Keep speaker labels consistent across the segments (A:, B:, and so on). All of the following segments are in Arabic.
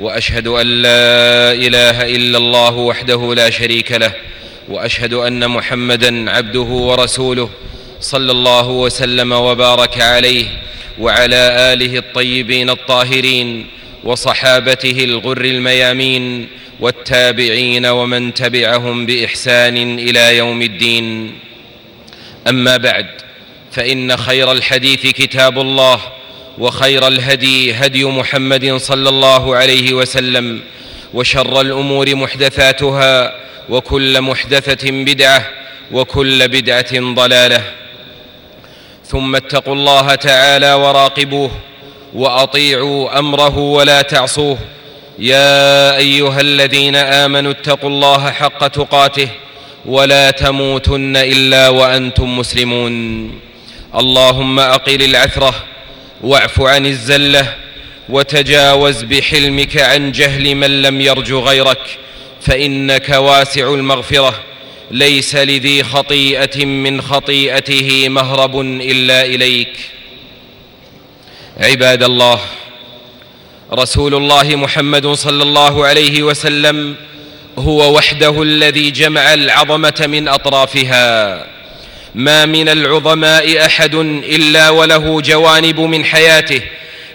A: وأشهد أن لا إله إلا الله وحده لا شريك له وأشهد أن محمدا عبده ورسوله صلى الله وسلم وبارك عليه وعلى آله الطيبين الطاهرين وصحابته الغر الميامين والتابعين ومن تبعهم بإحسان إلى يوم الدين. أما بعد فإن خير الحديث كتاب الله وخير الهدي هدي محمد صلى الله عليه وسلم وشر الأمور محدثاتها وكل محدثة بدعة وكل بدعة ضلالة. ثم اتقوا الله تعالى وراقبوه وأطيعوا أمره ولا تعصوه. يا أيها الذين آمنوا اتقوا الله حق تقاته ولا تموتن إلا وأنتم مسلمون. اللهم أقل العثرة واعف عن الزلة وتجاوز بحلمك عن جهل من لم يرج غيرك فإنك واسع المغفرة ليس لذي خطيئة من خطيئته مهرب إلا إليك. عباد الله رسول الله محمد صلى الله عليه وسلم هو وحده الذي جمع العظمة من أطرافها. ما من العظماء أحد إلا وله جوانب من حياته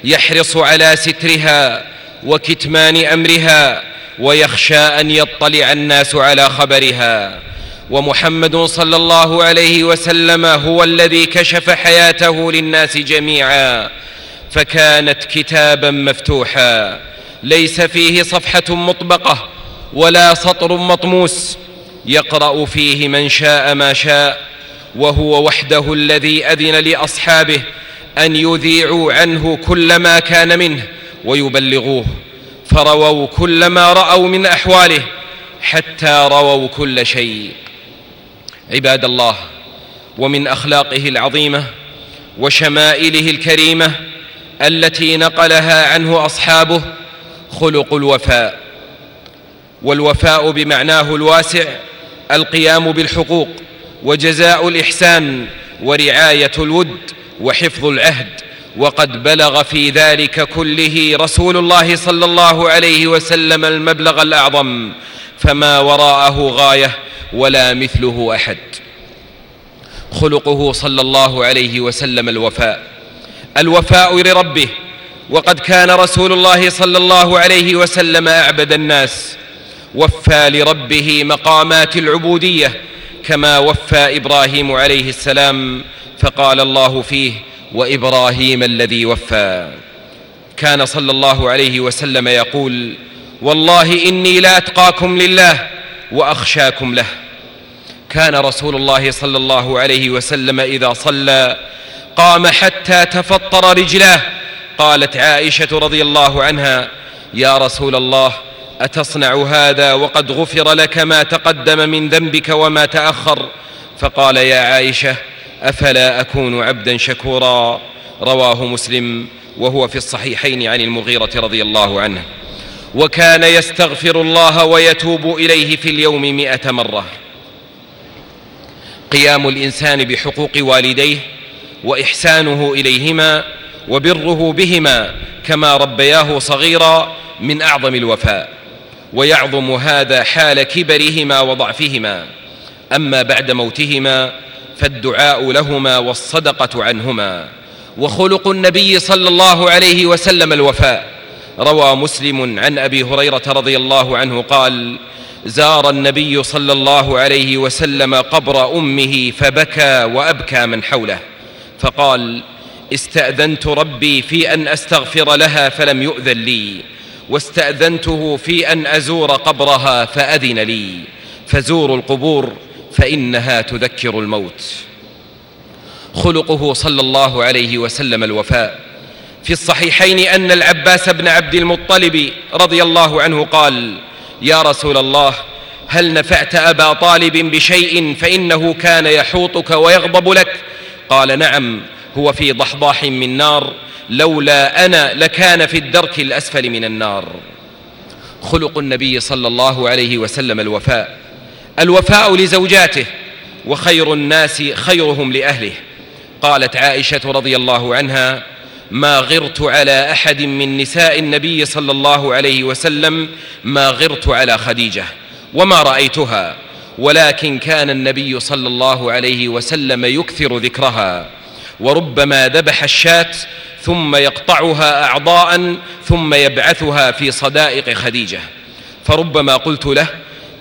A: يحرص على سترها وكتمان أمرها ويخشى أن يطلع الناس على خبرها. ومحمد صلى الله عليه وسلم هو الذي كشف حياته للناس جميعا فكانت كتابا مفتوحا. ليس فيه صفحة مطبقة ولا سطر مطموس يقرأ فيه من شاء ما شاء. وهو وحده الذي أذن لأصحابه أن يذيعوا عنه كل ما كان منه ويبلغوه فرووا كل ما رأوا من أحواله حتى رووا كل شيء. عباد الله ومن أخلاقه العظيمة وشمائله الكريمة التي نقلها عنه أصحابه خلق الوفاء والوفاء بمعناه الواسع القيام بالحقوق وجزاء الإحسان ورعاية الود وحفظ العهد. وقد بلغ في ذلك كله رسول الله صلى الله عليه وسلم المبلغ الأعظم فما وراءه غاية ولا مثله أحد. خلقه صلى الله عليه وسلم الوفاء. الوفاء لربه. وقد كان رسول الله صلى الله عليه وسلم أعبد الناس. وفى لربه مقامات العبودية. كما وفى إبراهيم عليه السلام فقال الله فيه وإبراهيم الذي وفى كان صلى الله عليه وسلم يقول والله إني لاتقاكم لله وأخشاكم له كان رسول الله صلى الله عليه وسلم إذا صلى قام حتى تفطر رجلاه قالت عائشة رضي الله عنها يا رسول الله أتصنع هذا وقد غفر لك ما تقدم من ذنبك وما تأخر؟ فقال يا عائشة أفلا أكون عبدا شكورا؟ رواه مسلم وهو في الصحيحين عن المغيرة رضي الله عنه. وكان يستغفر الله ويتوب إليه في اليوم مائه مرة. قيام الإنسان بحقوق والديه وإحسانه إليهما وبره بهما كما ربياه صغيرا من أعظم الوفاء. ويعظم هذا حال كبرهما وضعفهما. أما بعد موتهما فالدعاء لهما والصدقة عنهما. وخلق النبي صلى الله عليه وسلم الوفاء. روى مسلم عن أبي هريرة رضي الله عنه قال زار النبي صلى الله عليه وسلم قبر أمه فبكى وأبكى من حوله. فقال استأذنت ربي في أن أستغفر لها فلم يؤذن لي. واستأذنته في أن أزور قبرها فأذن لي. فزوروا القبور فإنها تذكر الموت. خلقه صلى الله عليه وسلم الوفاء. في الصحيحين أن العباس بن عبد المطلب رضي الله عنه قال يا رسول الله هل نفعت أبا طالب بشيء فإنه كان يحوطك ويغضب لك؟ قال نعم. هو في ضحضاح من نار لولا أنا لكان في الدرك الأسفل من النار. خلق النبي صلى الله عليه وسلم الوفاء الوفاء لزوجاته وخير الناس خيرهم لأهله. قالت عائشة رضي الله عنها ما غرت على أحد من نساء النبي صلى الله عليه وسلم ما غرت على خديجة وما رأيتها ولكن كان النبي صلى الله عليه وسلم يكثر ذكرها. وربما ذبح الشاة ثم يقطعها أعضاء ثم يبعثها في صدائق خديجة. فربما قلت له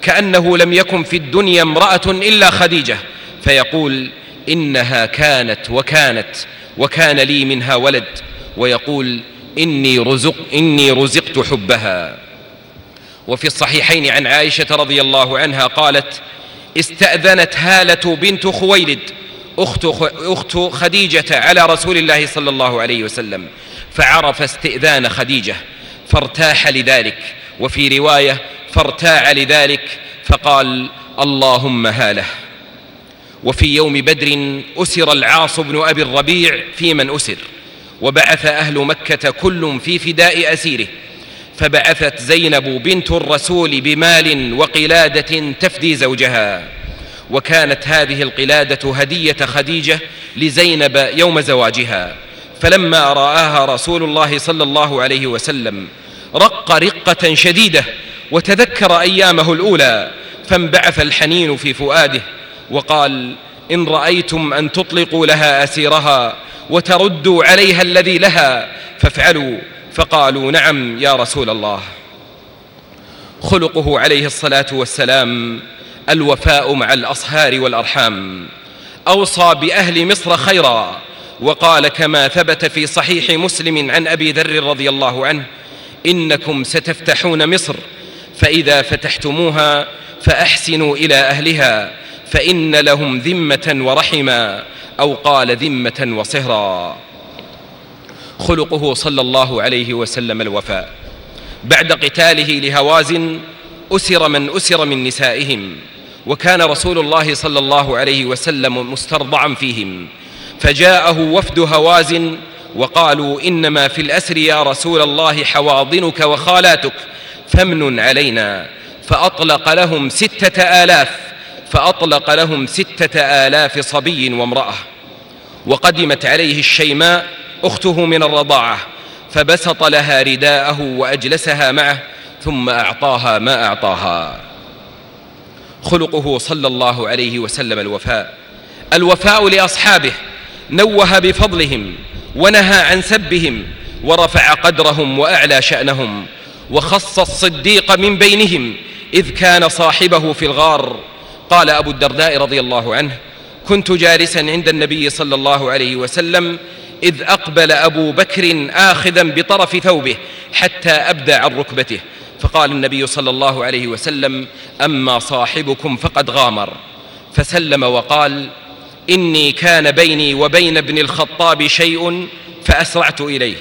A: كأنه لم يكن في الدنيا امرأة إلا خديجة. فيقول إنها كانت وكانت وكان لي منها ولد. ويقول إني, رزق إني رزقت حبها. وفي الصحيحين عن عائشة رضي الله عنها قالت استأذنت هالة بنت خويلد. أخت, خديجة على رسول الله صلى الله عليه وسلم فعرف استئذان خديجة فارتاح لذلك وفي رواية فارتاع لذلك فقال اللهم هاله. وفي يوم بدر أسر العاص بن أبي الربيع في من أسر وبعث أهل مكة كل في فداء أسيره فبعثت زينب بنت الرسول بمال وقلادة تفدي زوجها. وكانت هذه القلادة هدية خديجة لزينب يوم زواجها فلما رآها رسول الله صلى الله عليه وسلم رق رقة شديدة وتذكر أيامه الأولى فانبعث الحنين في فؤاده وقال إن رأيتم أن تطلقوا لها أسيرها وتردوا عليها الذي لها فافعلوا فقالوا نعم يا رسول الله خلقه عليه الصلاة والسلام الوفاء مع الأصهار والأرحام. أوصى بأهل مصر خيرا وقال كما ثبت في صحيح مسلم عن أبي ذر رضي الله عنه إنكم ستفتحون مصر فإذا فتحتموها فأحسنوا إلى أهلها فإن لهم ذمة ورحما أو قال ذمة وصهرا. خلقه صلى الله عليه وسلم الوفاء. بعد قتاله لهوازن أسر من أسر من نسائهم. وكان رسول الله صلى الله عليه وسلم مسترضعا فيهم. فجاءه وفد هوازن وقالوا إنما في الأسر يا رسول الله حواضنك وخالاتك فمن علينا. فأطلق لهم ستة آلاف فأطلق لهم ستة آلاف صبي وامرأة. وقدمت عليه الشيماء أخته من الرضاعة. فبسط لها رداءه وأجلسها معه ثم أعطاها ما أعطاها. خلقه صلى الله عليه وسلم الوفاء. الوفاء لأصحابه نوه بفضلهم ونهى عن سبهم ورفع قدرهم وأعلى شأنهم وخص الصديق من بينهم إذ كان صاحبه في الغار. قال أبو الدرداء رضي الله عنه كنت جالسا عند النبي صلى الله عليه وسلم إذ أقبل أبو بكر آخذا بطرف ثوبه حتى أبدى عن ركبته فقال النبي صلى الله عليه وسلم أما صاحبكم فقد غامر. فسلم وقال إني كان بيني وبين ابن الخطاب شيء فأسرعت إليه.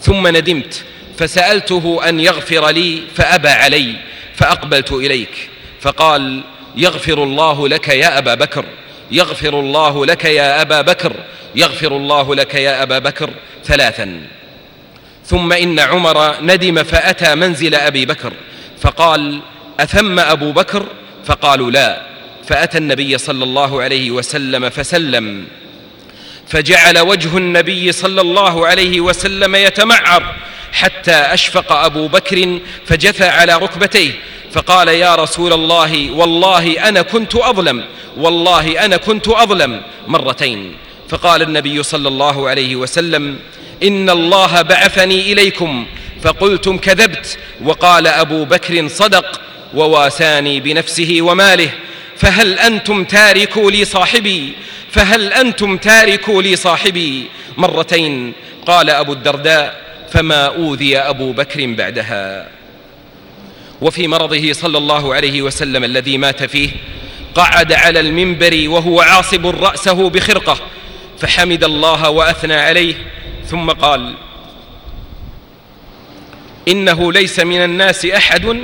A: ثم ندمت فسألته أن يغفر لي فأبى علي فأقبلت إليك. فقال يغفر الله لك يا أبا بكر يغفر الله لك يا أبا بكر يغفر الله لك يا أبا بكر ثلاثا. ثم إن عمر ندم فأتى منزل أبي بكر فقال أثم أبو بكر؟ فقالوا لا. فأتى النبي صلى الله عليه وسلم فسلم. فجعل وجه النبي صلى الله عليه وسلم يتمعر حتى أشفق أبو بكر فجثى على ركبتيه فقال يا رسول الله والله أنا كنت أظلم والله أنا كنت أظلم مرتين. فقال النبي صلى الله عليه وسلم إن الله بعثني إليكم فقلتم كذبت وقال أبو بكر صدق وواساني بنفسه وماله فهل أنتم تاركوا لي صاحبي؟ فهل أنتم تاركوا لي صاحبي؟ مرتين قال أبو الدرداء فما أوذي أبو بكر بعدها. وفي مرضه صلى الله عليه وسلم الذي مات فيه قعد على المنبر وهو عاصب رأسه بخرقة فحمد الله وأثنى عليه ثم قال إنه ليس من الناس أحد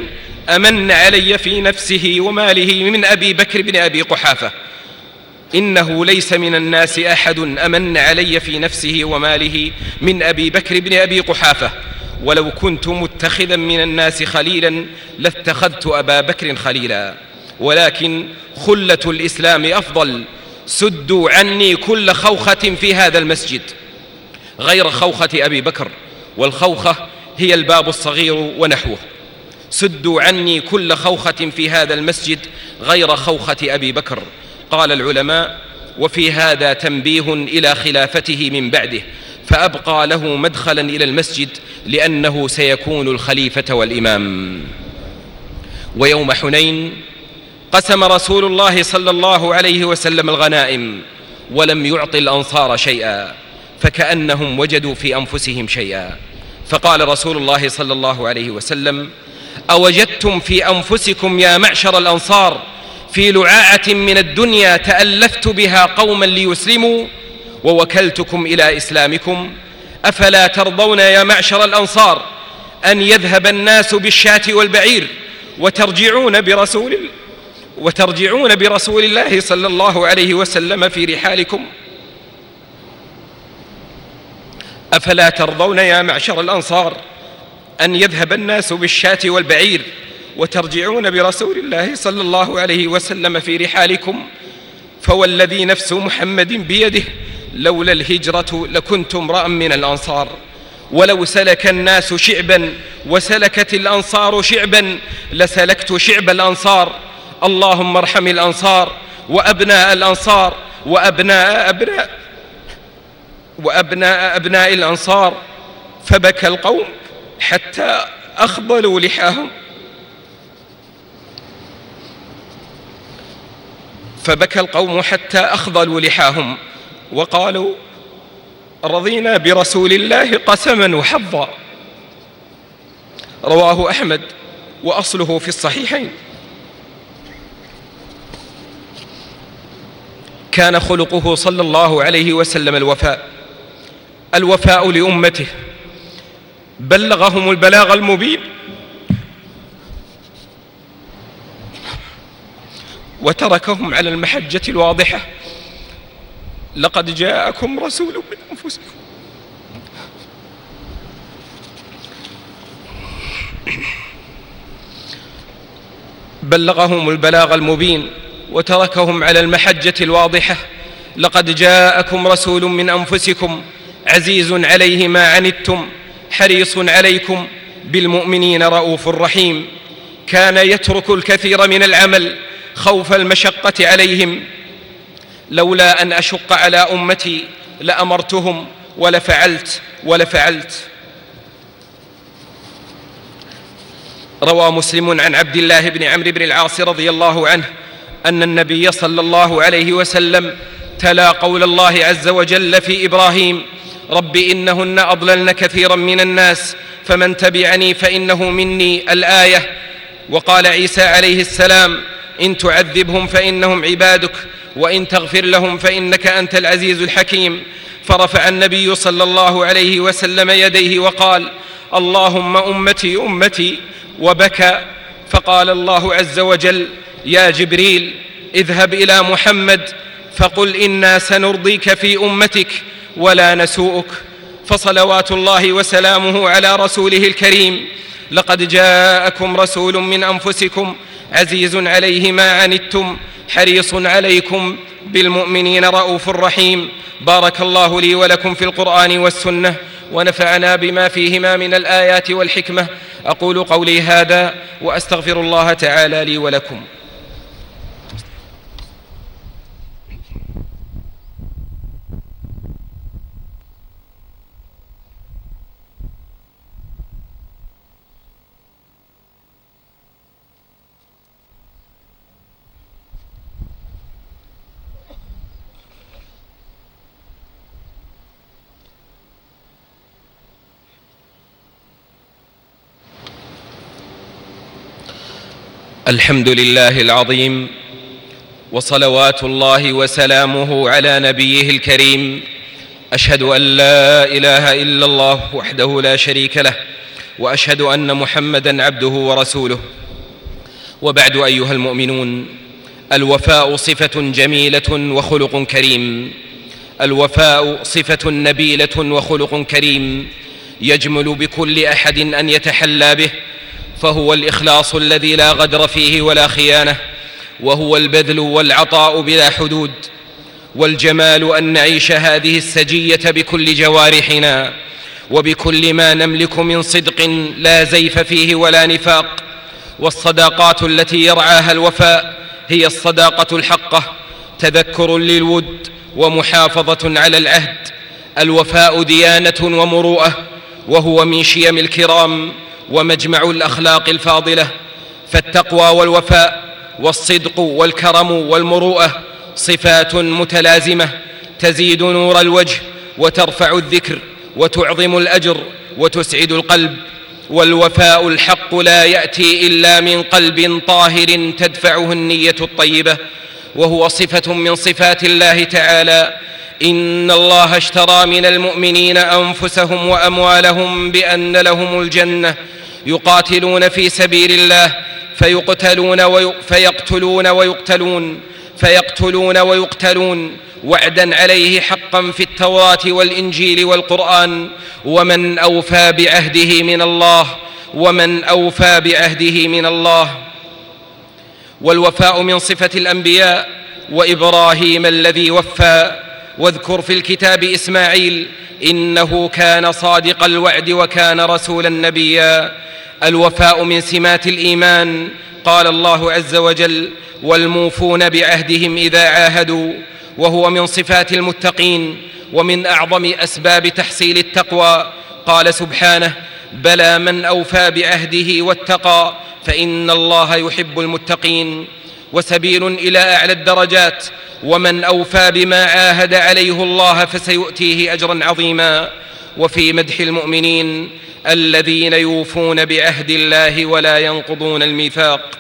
B: أمن علي في نفسه وماله من أبي بكر بن أبي قحافة. إنه ليس من الناس أحد أمن علي في نفسه وماله من أبي بكر بن أبي قحافة. ولو كنت متخذا من الناس خليلا لاتخذت أبا بكر خليلا. ولكن خلة الإسلام أفضل سدوا عني كل خوخة في هذا المسجد غير خوخة أبي بكر والخوخة هي الباب الصغير ونحوه. سدوا عني كل خوخة في هذا المسجد غير خوخة أبي بكر قال العلماء وفي هذا تنبيه إلى خلافته من بعده فأبقى له مدخلا إلى المسجد لأنه سيكون الخليفة والإمام. ويوم حنين قسم رسول الله صلى الله عليه وسلم الغنائم ولم يعط الأنصار شيئا فكأنهم وجدوا في أنفسهم شيئا. فقال رسول الله صلى الله عليه وسلم اوجدتم في أنفسكم يا معشر الأنصار في لعاعة من الدنيا تألفت بها قوما ليسلموا ووكلتكم إلى إسلامكم أفلا ترضون يا معشر الأنصار أن يذهب الناس بالشاة والبعير وترجعون برسول وترجعون برسول الله صلى الله عليه وسلم في رحالكم. أفلا ترضون يا معشر الأنصار أن يذهب الناس بالشاة والبعير وترجعون برسول الله صلى الله عليه وسلم في رحالكم؟ فوالذي نفس محمد بيده لولا الهجرة لكنت امرأ من الأنصار. ولو سلك الناس شعبا وسلكت الأنصار شعبا لسلكت شعب الأنصار. اللهم ارحم الأنصار وأبناء الأنصار وأبناء أبناء وأبناء أبناء الأنصار فبكى القوم حتى أخضلوا لحاهم. فبكى القوم حتى أخضلوا لحاهم وقالوا رضينا برسول الله قسما وحظا. رواه أحمد وأصله في الصحيحين. كان خلقه صلى الله عليه وسلم الوفاء. الوفاء لأمته. بلغهم البلاغ المبين. وتركهم على المحجة الواضحة. لقد جاءكم رسول من أنفسكم. بلغهم البلاغ المبين. وتركهم على المحجة الواضحة. لقد جاءكم رسول من أنفسكم عزيز عليه ما عنتم حريص عليكم بالمؤمنين رؤوف رحيم. كان يترك الكثير من العمل خوف المشقة عليهم. لولا أن أشق على أمتي لأمرتهم ولفعلت ولفعلت. روى مسلم عن عبد الله بن عمرو بن العاص رضي الله عنه أن النبي صلى الله عليه وسلم تلا قول الله عز وجل في إبراهيم رب إنهن أضللن كثيرا من الناس فمن تبعني فإنه مني الآية. وقال عيسى عليه السلام إن تعذبهم فإنهم عبادك وإن تغفر لهم فإنك أنت العزيز الحكيم. فرفع النبي صلى الله عليه وسلم يديه وقال اللهم أمتي أمتي وبكى. فقال الله عز وجل يا جبريل اذهب إلى محمد فقل إنا سنرضيك في أمتك ولا نسوءك. فصلوات الله وسلامه على رسوله الكريم. لقد جاءكم رسول من أنفسكم عزيز عليه ما عنتم حريص عليكم بالمؤمنين رؤوف رحيم. بارك الله لي ولكم في القرآن والسنة ونفعنا بما فيهما من الآيات والحكمة. أقول قولي هذا وأستغفر الله تعالى لي ولكم. الحمد لله العظيم وصلوات الله وسلامه على نبيه الكريم. أشهد أن لا إله إلا الله وحده لا شريك له وأشهد أن محمدا عبده ورسوله. وبعد أيها المؤمنون الوفاء صفة جميلة وخلق كريم. الوفاء صفة نبيلة وخلق كريم. يجمل بكل أحد أن يتحلى به. فهو الإخلاص الذي لا غدر فيه ولا خيانة وهو البذل والعطاء بلا حدود والجمال أن نعيش هذه السجية بكل جوارحنا وبكل ما نملك من صدق لا زيف فيه ولا نفاق والصداقات التي يرعاها الوفاء هي الصداقة الحقة تذكر للود ومحافظة على العهد الوفاء ديانة ومروءة وهو من شيم الكرام. ومجمع الأخلاق الفاضلة فالتقوى والوفاء والصدق والكرم والمروءة صفات متلازمة تزيد نور الوجه وترفع الذكر وتعظم الأجر وتسعد القلب. والوفاء الحق لا يأتي إلا من قلب طاهر تدفعه النية الطيبة وهو صفة من صفات الله تعالى. إن الله اشترى من المؤمنين أنفسهم وأموالهم بأن لهم الجنة يقاتلون في سبيل الله فيقتلون وي فيقتلون ويقتلون فيقتلون ويقتلون وعدا عليه حقا في التوراة والإنجيل والقرآن. ومن أوفى بعهده من الله ومن أوفى بعهده من الله. والوفاء من صفة الأنبياء وإبراهيم الذي وفى. واذكر في الكتاب إسماعيل إنه كان صادق الوعد وكان رسولا نبيا. الوفاء من سمات الإيمان قال الله عز وجل والموفون بعهدهم إذا عاهدوا وهو من صفات المتقين ومن أعظم أسباب تحصيل التقوى. قال سبحانه بلى من أوفى بعهده واتقى فإن الله يحب المتقين. وسبيل إلى أعلى الدرجات ومن أوفى بما عاهد عليه الله فسيؤتيه أجرا عظيما. وفي مدح المؤمنين الذين يوفون بعهد الله ولا ينقضون الميثاق.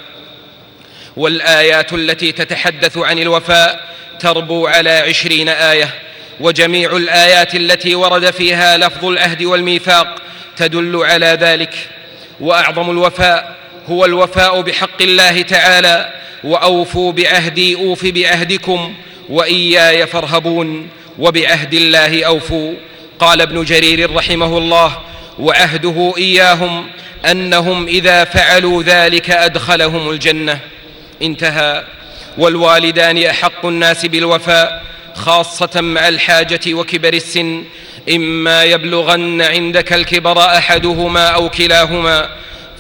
B: والآيات التي تتحدث عن الوفاء تربو على عشرين آية. وجميع الآيات التي ورد فيها لفظ العهد والميثاق تدل على ذلك. وأعظم الوفاء هو الوفاء بحق الله تعالى وأوفوا بعهدي أوف بعهدكم وإياي فارهبون وبعهد الله أوفوا. قال ابن جرير رحمه الله وعهده إياهم أنهم إذا فعلوا ذلك أدخلهم الجنة. انتهى. والوالدان أحق الناس بالوفاء خاصة مع الحاجة وكبر السن. إما يبلغن عندك الكبر أحدهما أو كلاهما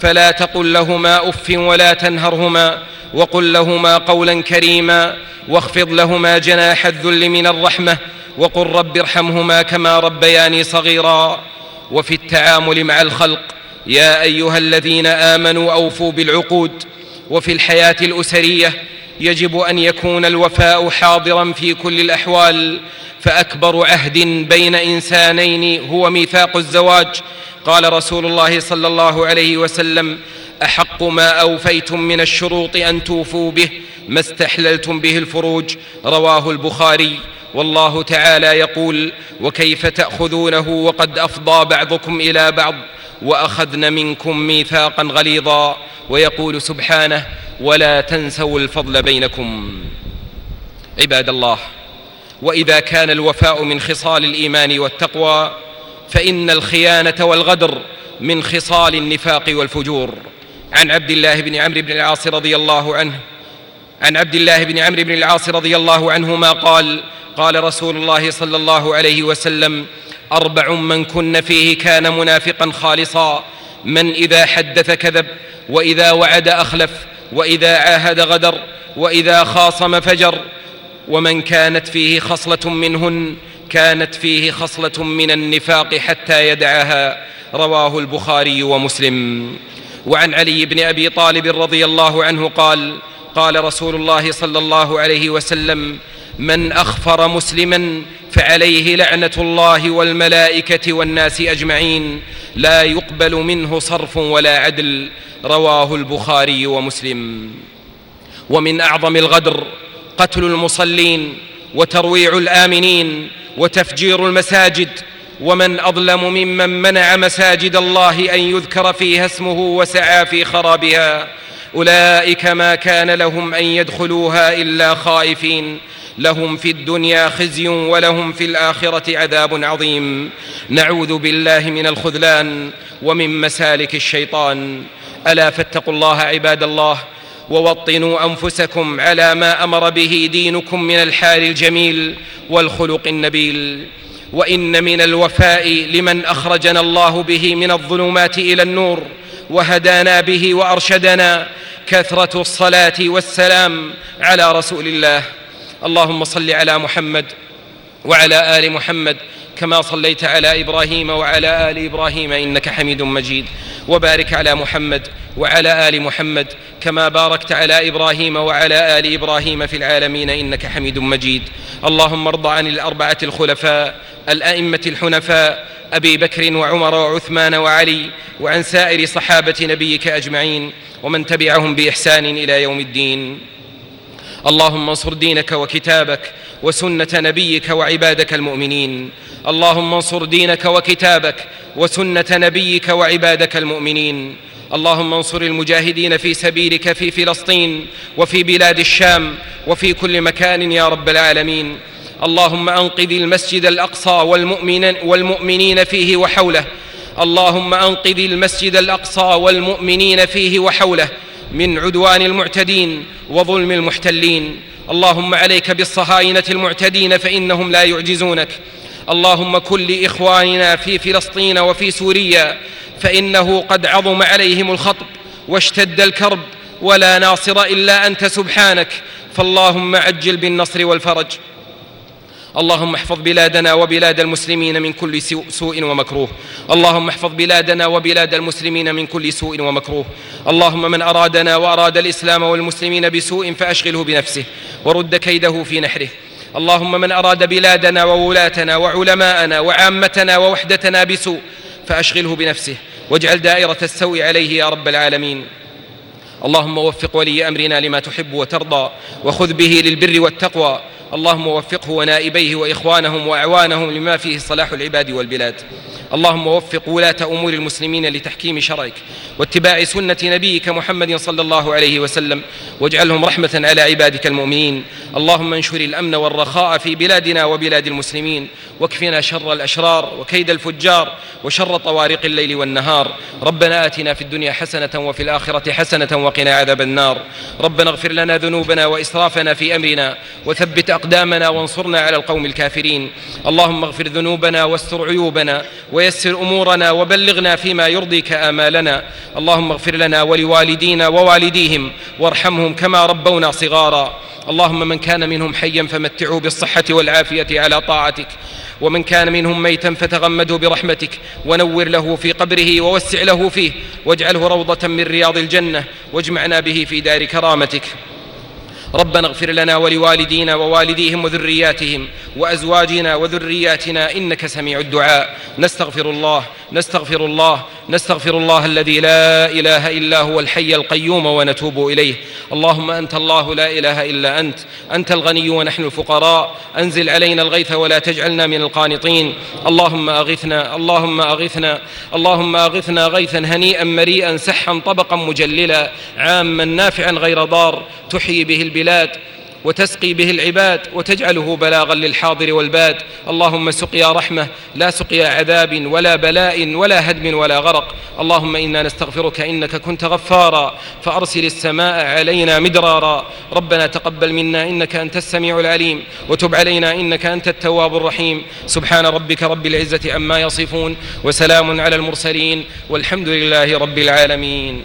B: فلا تقل لهما أف ولا تنهرهما وقل لهما قولا كريما واخفض لهما جناح الذل من الرحمة وقل رب ارحمهما كما ربياني صغيرا وفي التعامل مع الخلق يا أيها الذين آمنوا أوفوا بالعقود وفي الحياة الأسرية يجب أن يكون الوفاء حاضرا في كل الأحوال فأكبر عهد بين إنسانين هو ميثاق الزواج. قال رسول الله صلى الله عليه وسلم أحق ما أوفيتم من الشروط أن توفوا به ما استحللتم به الفروج؟ رواه البخاري. والله تعالى يقول وكيف تأخذونه وقد أفضى بعضكم إلى بعض وأخذن منكم ميثاقا غليظا ويقول سبحانه ولا تنسوا الفضل بينكم عباد الله وإذا كان الوفاء من خصال الإيمان والتقوى فإن الخيانة والغدر من خصال النفاق والفجور. عن عبد الله بن عمرو بن العاص رضي الله عنه عن عبد الله بن عمرو بن العاص رضي الله عنهما قال قال رسول الله صلى الله عليه وسلم أربع من كن فيه كان منافقا خالصا من إذا حدث كذب وإذا وعد أخلف وإذا عاهد غدر وإذا خاصم فجر ومن كانت فيه خصلة منهن كانت فيه خصلة من النفاق حتى يدعها رواه البخاري ومسلم. وعن علي بن أبي طالب رضي الله عنه قال قال رسول الله صلى الله عليه وسلم من أخفر مسلما فعليه لعنة الله والملائكة والناس أجمعين لا يقبل منه صرف ولا عدل رواه البخاري ومسلم. ومن أعظم الغدر قتل المصلين وترويع الآمنين وتفجير المساجد ومن أظلم ممن منع مساجد الله أن يذكر فيها اسمه وسعى في خرابها أولئك ما كان لهم أن يدخلوها إلا خائفين. لهم في الدنيا خزي ولهم في الآخرة عذاب عظيم. نعوذ بالله من الخذلان ومن مسالك الشيطان. ألا فاتقوا الله عباد الله ووطنوا أنفسكم على ما أمر به دينكم من الحال الجميل والخلق النبيل. وإن من الوفاء لمن أخرجنا الله به من الظلمات إلى النور وهدانا به وأرشدنا كثرة الصلاة والسلام على رسول الله. اللهم صل على محمد وعلى آل محمد كما صليت على إبراهيم وعلى آل إبراهيم إنك حميد مجيد. وبارك على محمد وعلى آل محمد كما باركت على إبراهيم وعلى آل إبراهيم في العالمين إنك حميد مجيد. اللهم ارض عن الأربعة الخلفاء الأئمة الحنفاء أبي بكر وعمر وعثمان وعلي وعن سائر صحابة نبيك أجمعين ومن تبعهم بإحسان إلى يوم الدين. اللهم انصر دينك وكتابك وسنة نبيك وعبادك المؤمنين. اللهم انصر دينك وكتابك وسنة نبيك وعبادك المؤمنين. اللهم انصر المجاهدين في سبيلك في فلسطين وفي بلاد الشام وفي كل مكان يا رب العالمين. اللهم أنقذ المسجد الأقصى والمؤمن والمؤمنين فيه وحوله. اللهم أنقذ المسجد الأقصى والمؤمنين فيه وحوله من عدوان المعتدين وظلم المحتلين. اللهم عليك بالصهاينة المعتدين فإنهم لا يعجزونك. اللهم كن لإخواننا في فلسطين وفي سوريا فإنه قد عظم عليهم الخطب واشتد الكرب ولا ناصر إلا أنت سبحانك. فاللهم عجل بالنصر والفرج. اللهم احفظ بلادنا وبلاد المسلمين من كل سوء ومكروه. اللهم احفظ بلادنا وبلاد المسلمين من كل سوء ومكروه. اللهم من أرادنا وأراد الإسلام والمسلمين بسوء فأشغله بنفسه ورد كيده في نحره. اللهم من أراد بلادنا وولاتنا وعلماءنا وعامتنا ووحدتنا بسوء فأشغله بنفسه واجعل دائرة السوء عليه يا رب العالمين. اللهم وفق ولي أمرنا لما تحب وترضى وخذ به للبر والتقوى. اللهم وفقه ونائبيه وإخوانهم وأعوانهم لما فيه صلاح العباد والبلاد. اللهم وفق ولاة أمور المسلمين لتحكيم شرعك واتباع سنة نبيك محمد صلى الله عليه وسلم واجعلهم رحمة على عبادك المؤمنين. اللهم انشر الأمن والرخاء في بلادنا وبلاد المسلمين واكفنا شر الأشرار وكيد الفجار وشر طوارق الليل والنهار. ربنا آتنا في الدنيا حسنة وفي الآخرة حسنة وقنا عذاب النار. ربنا اغفر لنا ذنوبنا وإسرافنا في أمرنا وثبت أقدامنا وانصرنا على القوم الكافرين. اللهم اغفر ذنوبنا واستر عيوبنا ويسر أمورنا وبلغنا فيما يرضيك آمالنا. اللهم اغفر لنا ولوالدينا ووالديهم وارحمهم كما ربونا صغارا. اللهم من كان منهم حيا فمتعه بالصحة والعافية على طاعتك. ومن كان منهم ميتا فتغمده برحمتك. ونور له في قبره ووسع له فيه. واجعله روضة من رياض الجنة. واجمعنا به في دار كرامتك. ربنا اغفر لنا ولوالدينا ووالديهم وذرياتهم وأزواجنا وذرياتنا إنك سميع الدعاء. نستغفر الله نستغفر الله نستغفر الله الذي لا إله إلا هو الحي القيوم ونتوب إليه. اللهم أنت الله لا إله إلا أنت أنت الغني ونحن الفقراء. أنزل علينا الغيث ولا تجعلنا من القانطين. اللهم أغثنا اللهم أغثنا اللهم أغثنا غيثا هنيئا مريئا سحا طبقا مجللا عاما نافعا غير ضار. تحيي به البلاد وتسقي به العباد وتجعله بلاغا للحاضر والباد. اللهم سقيا رحمة لا سقيا عذاب ولا بلاء ولا هدم ولا غرق. اللهم إنا نستغفرك إنك كنت غفارا. فأرسل السماء علينا مدرارا. ربنا تقبل منا إنك أنت السميع العليم. وتب علينا إنك أنت التواب الرحيم. سبحان ربك رب العزة عما يصفون وسلام على المرسلين والحمد لله رب العالمين.